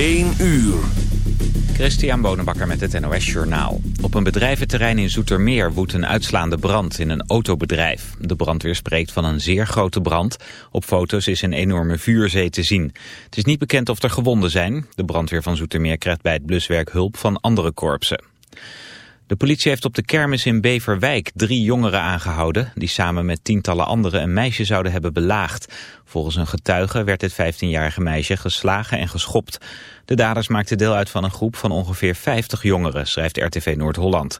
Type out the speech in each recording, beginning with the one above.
1 uur. Christian Bonenbakker met het NOS Journaal. Op een bedrijventerrein in Zoetermeer woedt een uitslaande brand in een autobedrijf. De brandweer spreekt van een zeer grote brand. Op foto's is een enorme vuurzee te zien. Het is niet bekend of er gewonden zijn. De brandweer van Zoetermeer krijgt bij het bluswerk hulp van andere korpsen. De politie heeft op de kermis in Beverwijk drie jongeren aangehouden... die samen met tientallen anderen een meisje zouden hebben belaagd. Volgens een getuige werd het 15-jarige meisje geslagen en geschopt. De daders maakten deel uit van een groep van ongeveer 50 jongeren, schrijft RTV Noord-Holland.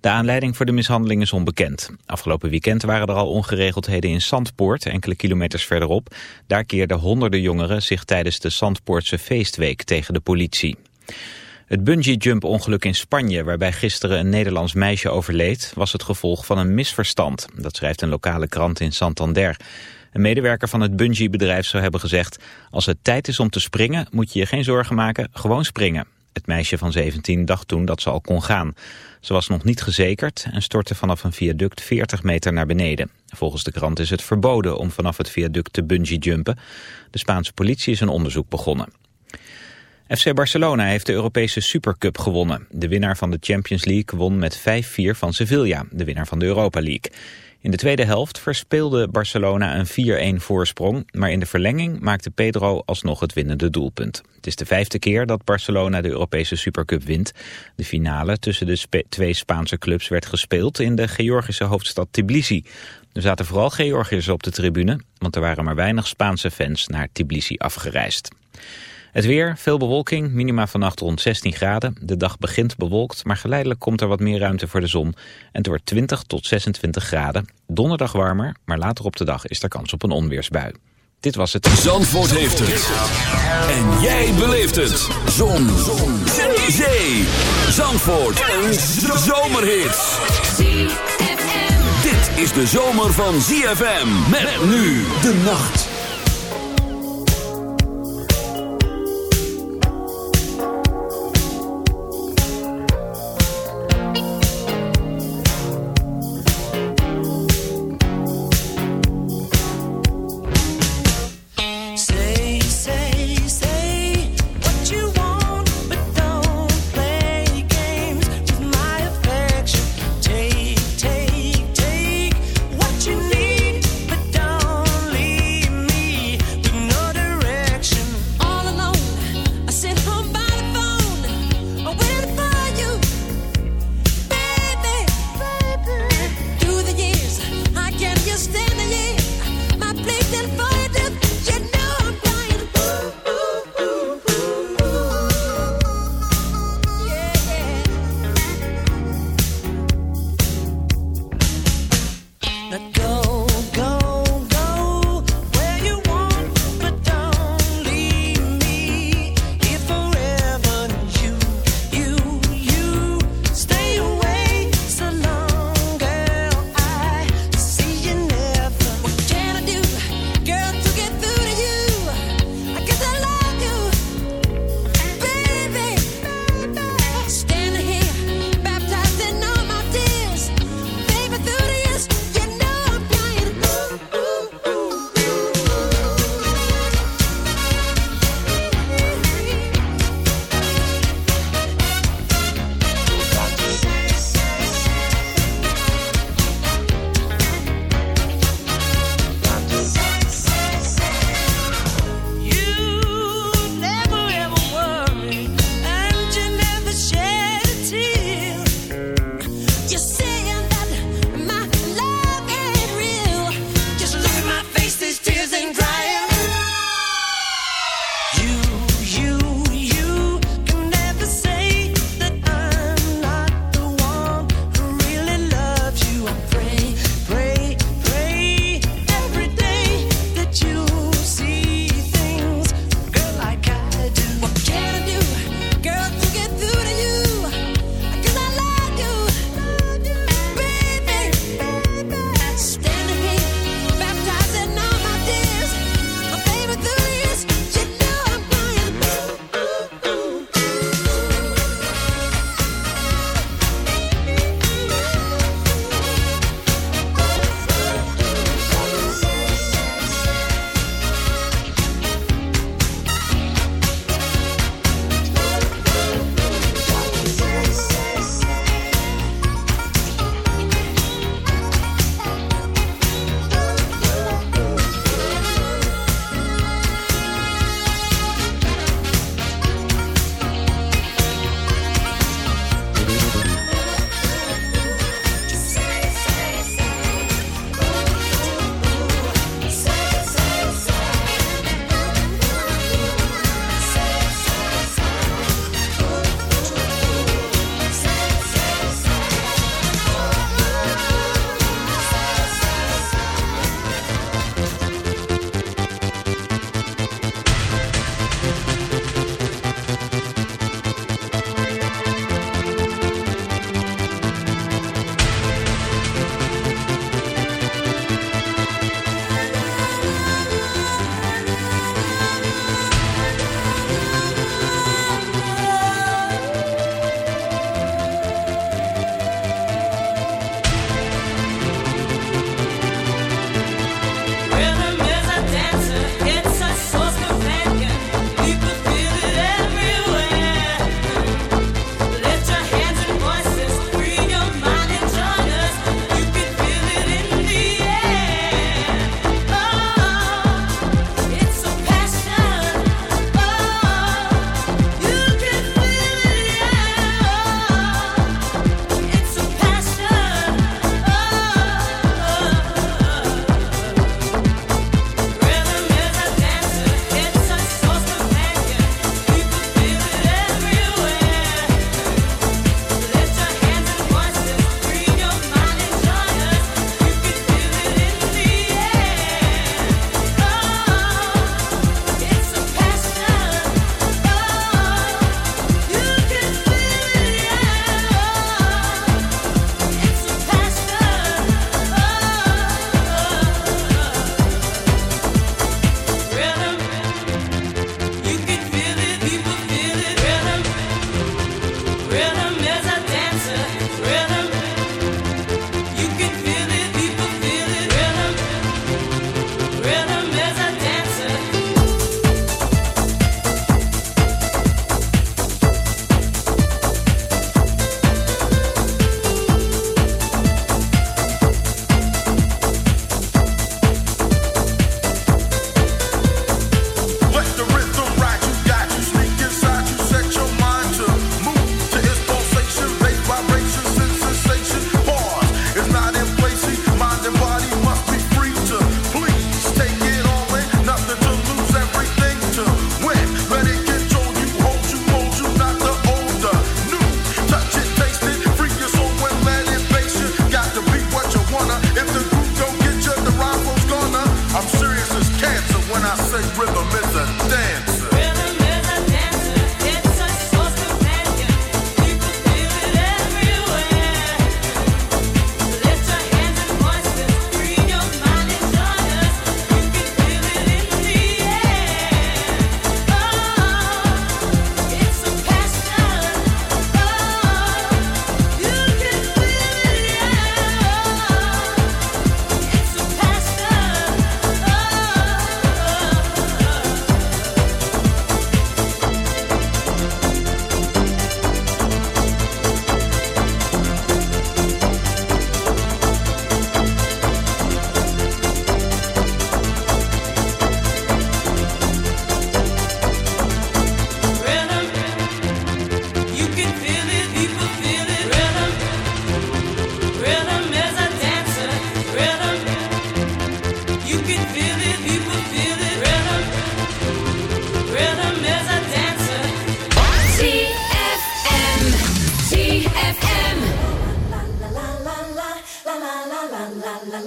De aanleiding voor de mishandeling is onbekend. Afgelopen weekend waren er al ongeregeldheden in Zandpoort, enkele kilometers verderop. Daar keerden honderden jongeren zich tijdens de Zandpoortse feestweek tegen de politie. Het bungee-jump-ongeluk in Spanje, waarbij gisteren een Nederlands meisje overleed, was het gevolg van een misverstand. Dat schrijft een lokale krant in Santander. Een medewerker van het bungee-bedrijf zou hebben gezegd... als het tijd is om te springen, moet je je geen zorgen maken, gewoon springen. Het meisje van 17 dacht toen dat ze al kon gaan. Ze was nog niet gezekerd en stortte vanaf een viaduct 40 meter naar beneden. Volgens de krant is het verboden om vanaf het viaduct te bungee-jumpen. De Spaanse politie is een onderzoek begonnen. FC Barcelona heeft de Europese Supercup gewonnen. De winnaar van de Champions League won met 5-4 van Sevilla, de winnaar van de Europa League. In de tweede helft verspeelde Barcelona een 4-1 voorsprong, maar in de verlenging maakte Pedro alsnog het winnende doelpunt. Het is de vijfde keer dat Barcelona de Europese Supercup wint. De finale tussen de twee Spaanse clubs werd gespeeld in de Georgische hoofdstad Tbilisi. Er zaten vooral Georgiërs op de tribune, want er waren maar weinig Spaanse fans naar Tbilisi afgereisd. Het weer, veel bewolking, minima vannacht rond 16 graden. De dag begint bewolkt, maar geleidelijk komt er wat meer ruimte voor de zon. En het wordt 20 tot 26 graden. Donderdag warmer, maar later op de dag is er kans op een onweersbui. Dit was het. Zandvoort heeft het. En jij beleeft het. Zon. zon. Zee. Zee. Zandvoort. Een zomerhit. Dit is de zomer van ZFM. Met nu de nacht.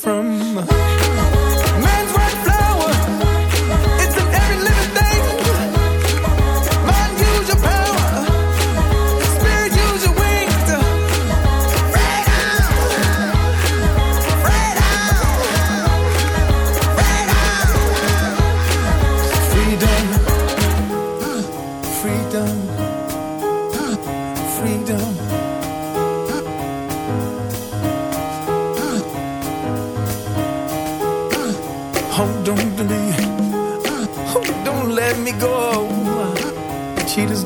from.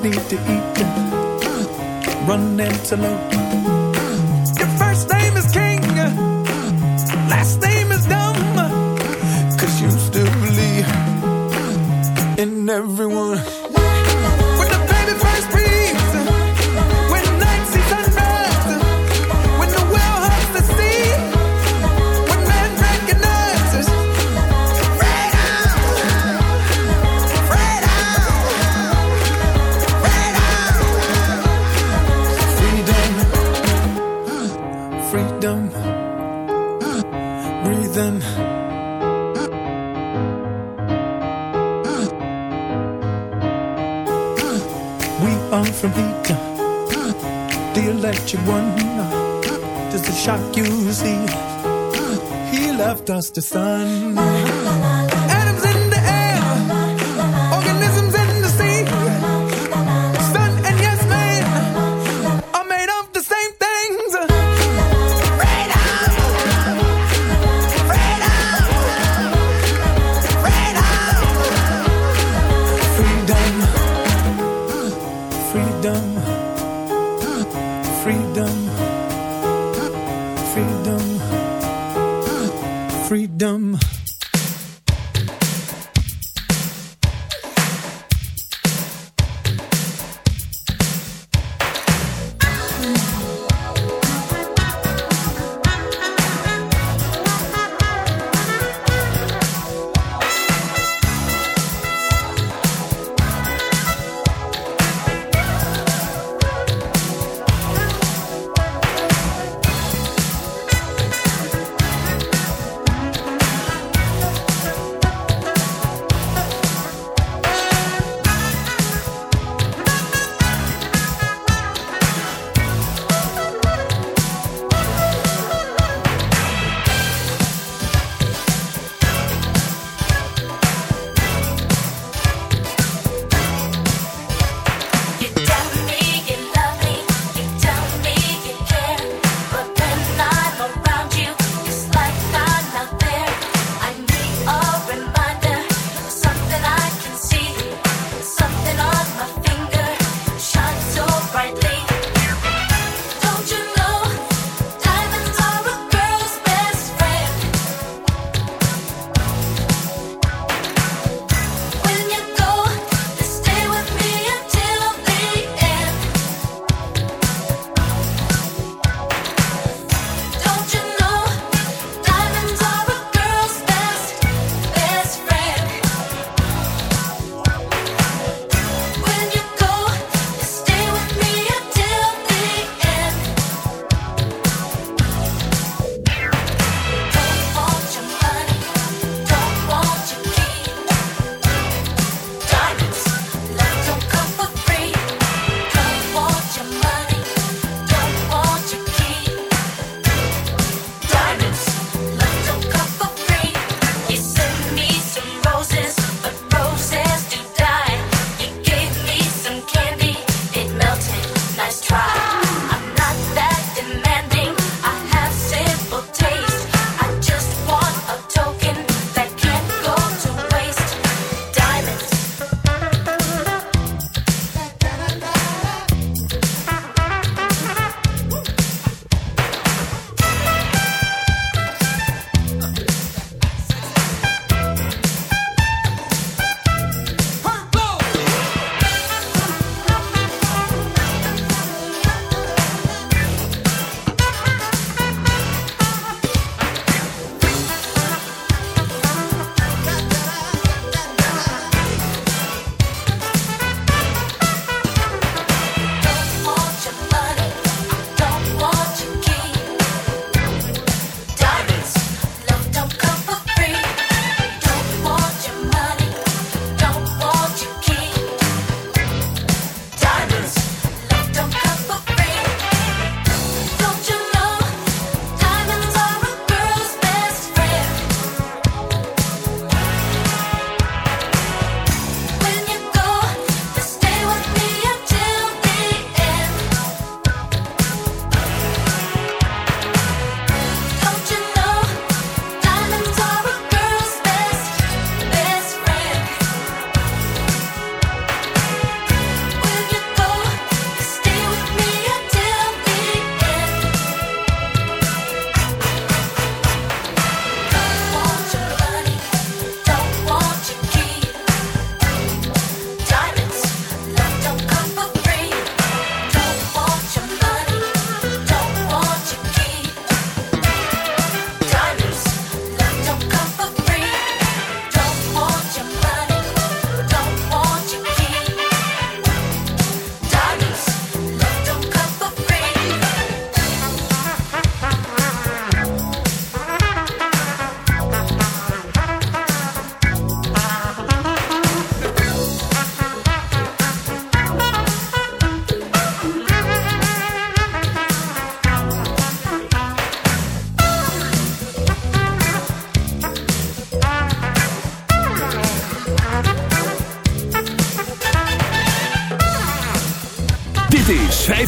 need to eat and run antelope. on from heat. The electric one, just the shock you see. He left us the sun.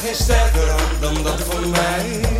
geen sterker dan dat van mij.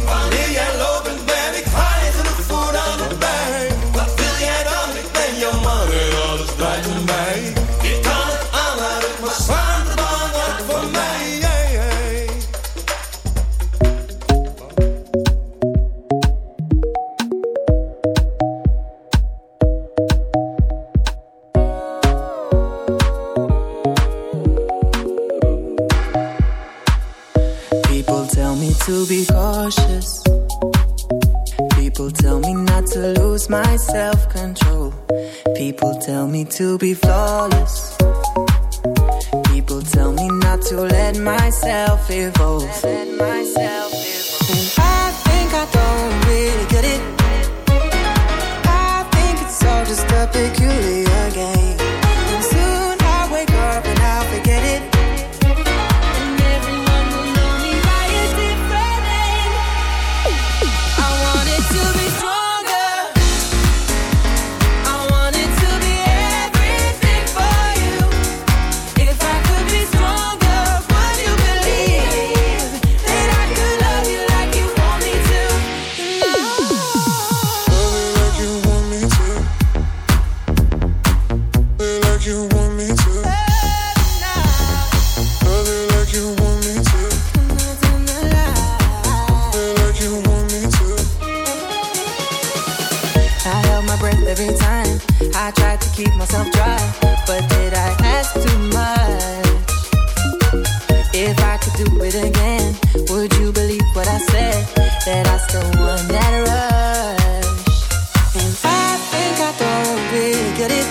look it.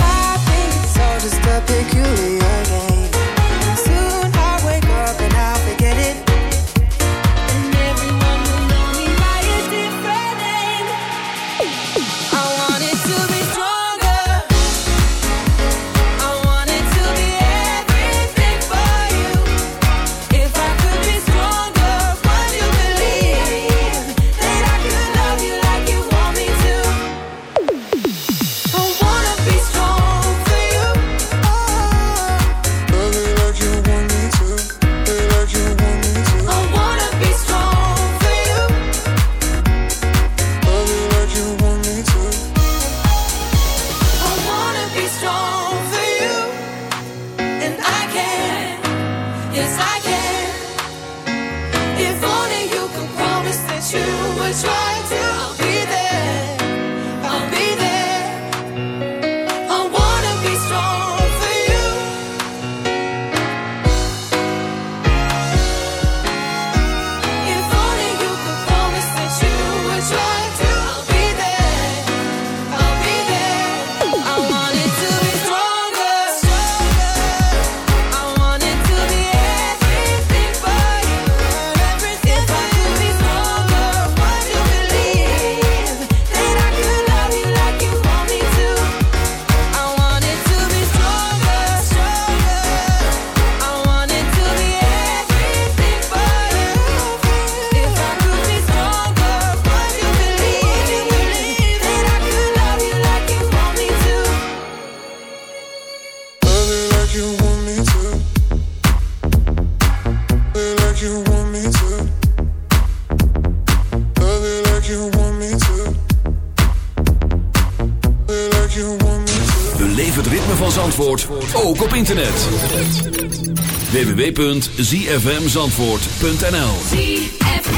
I think it's all just a peculiar game. We leven Het ritme van Zandvoort ook op internet. www.cfmzandvoort.nl. cf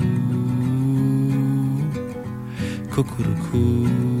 Cuckoo.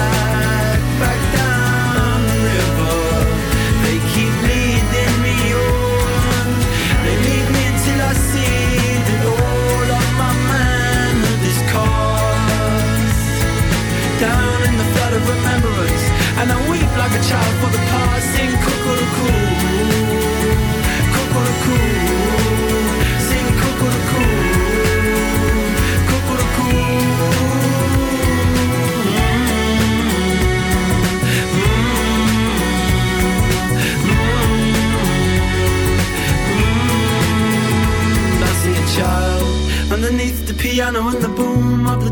And I weep like a child for the past Sing cuckoo-cuckoo Cuckoo-cuckoo Sing cuckoo-cuckoo child underneath the piano and the boom of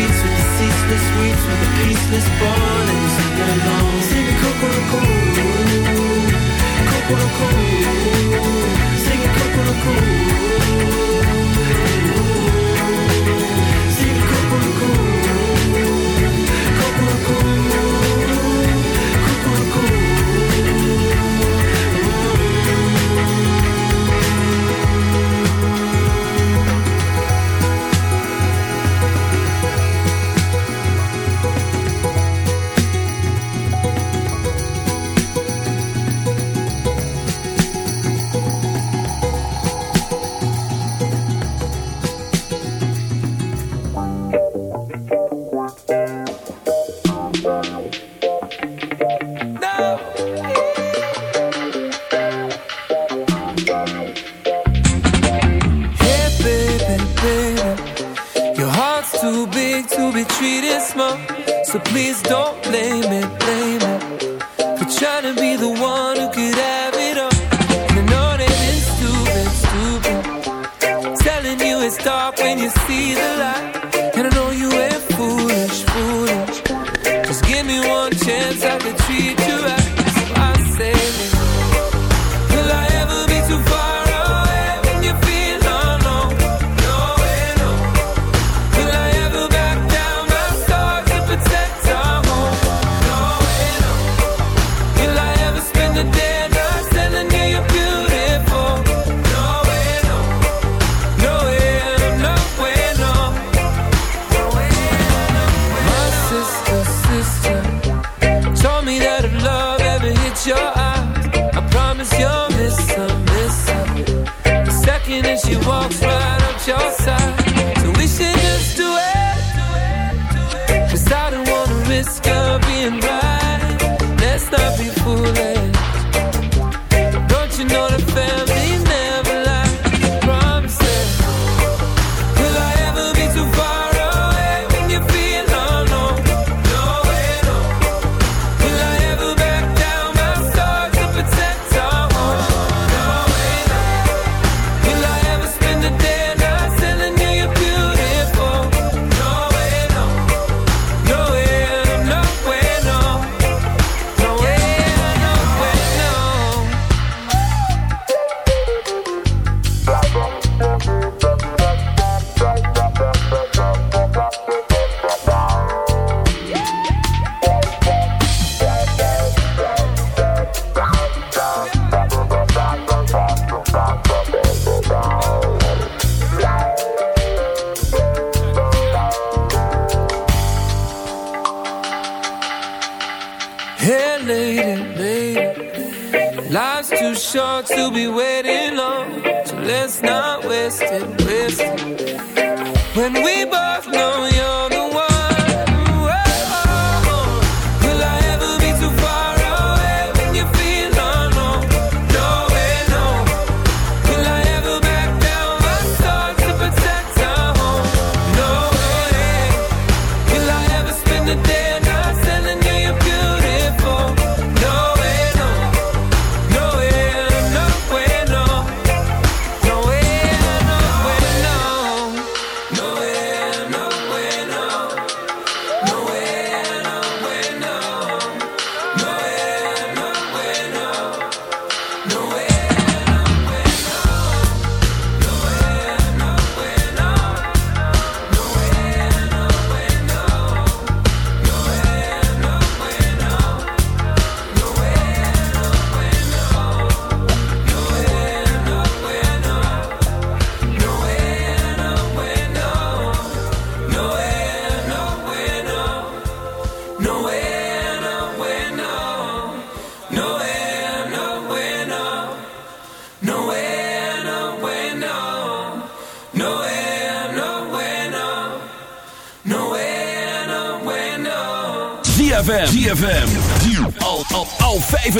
Beats with the ceaseless weeps, with the peaceless bond, and sing along. Sing Kokoroko, Kokoroko, sing Kokoroko. Sing ZFM.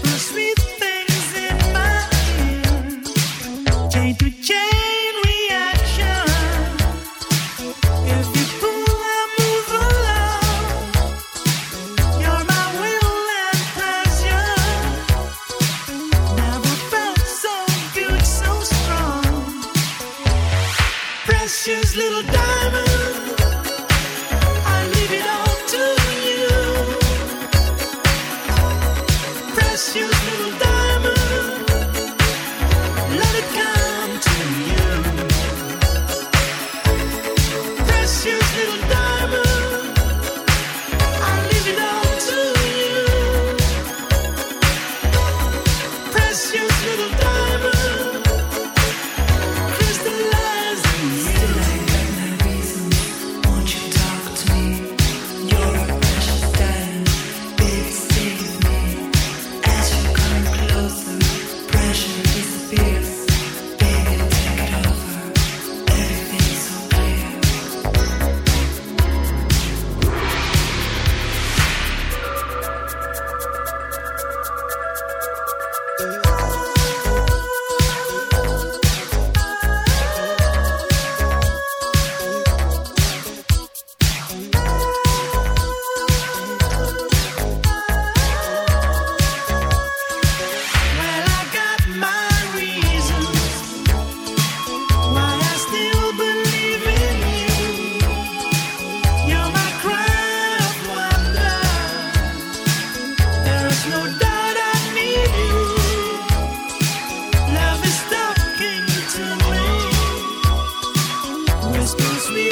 Just space we